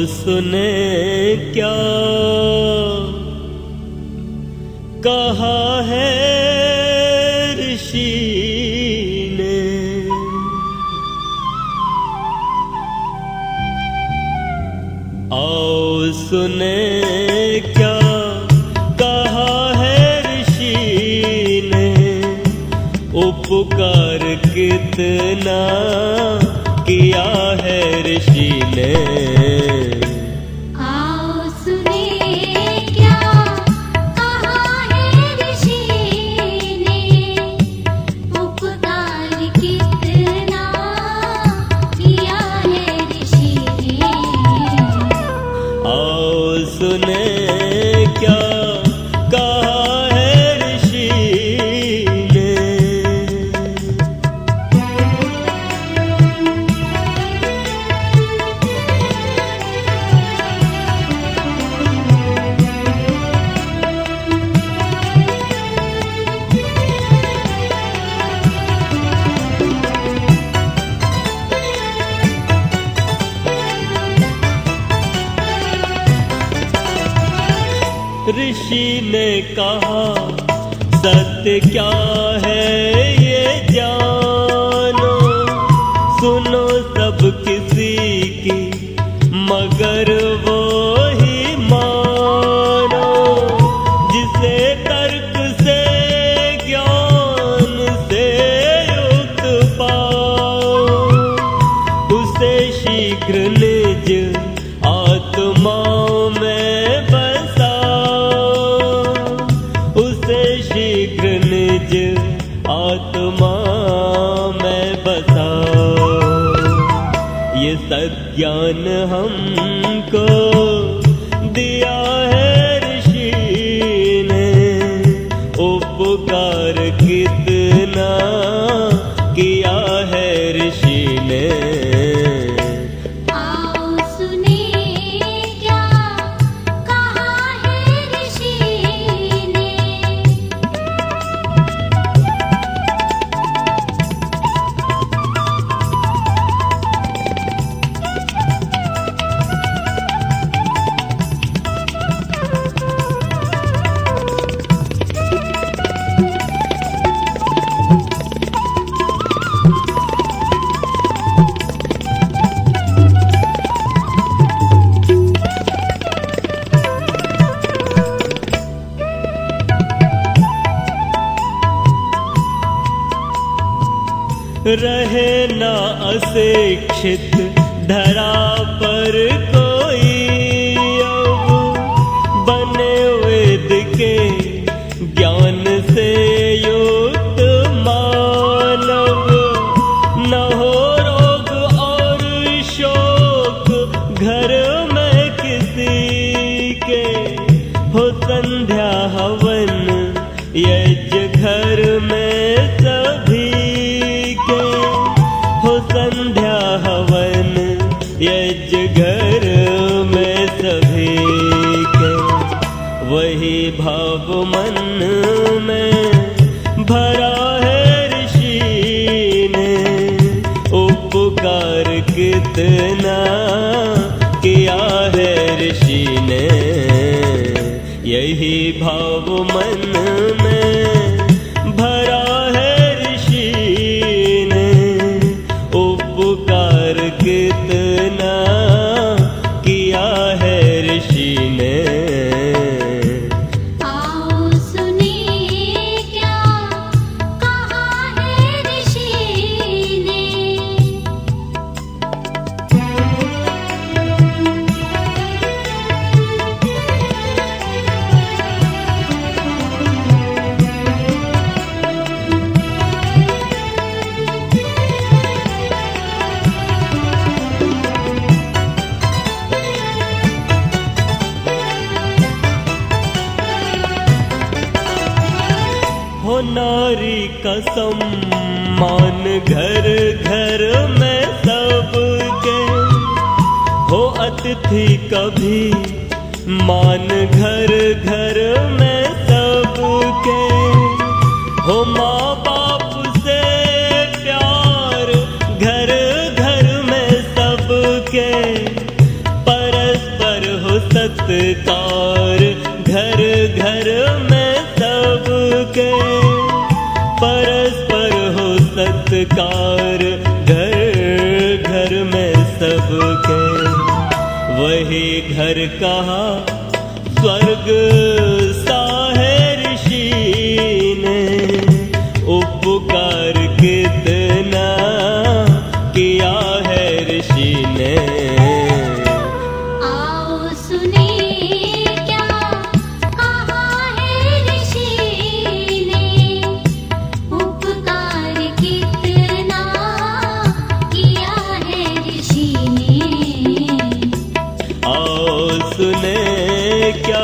आओ सुने क्या कहा है ऋषि ने? आओ सुने क्या कहा है ऋषि ने? उपकार कितना किया है ऋषि ने? ऋषि ने कहा, सत्य क्या है ये जानो? सुनो सब किसी की, मगर वो ही मानो। जिसे तर्क से, ज्ञान से युक्त पाओ, उसे शीघ्र निज सज्ञान हमको रहे न अशिक्षित, धरा पर कोई अब। बने वेद के ज्ञान से युक्त मानव। न हो रोग और शोक, घर में किसी के। हो संध्या हवन यज्ञ वही भाव मन में भरा है ऋषि ने। उपकार कितना किया है ऋषि ने। यही भाव मन कसम, मान घर घर में सब सबके। हो अतिथि कभी, मान घर घर में सब सबके। हो माँ कार घर घर में सबके। वही घर कहा स्वर्ग सुने क्या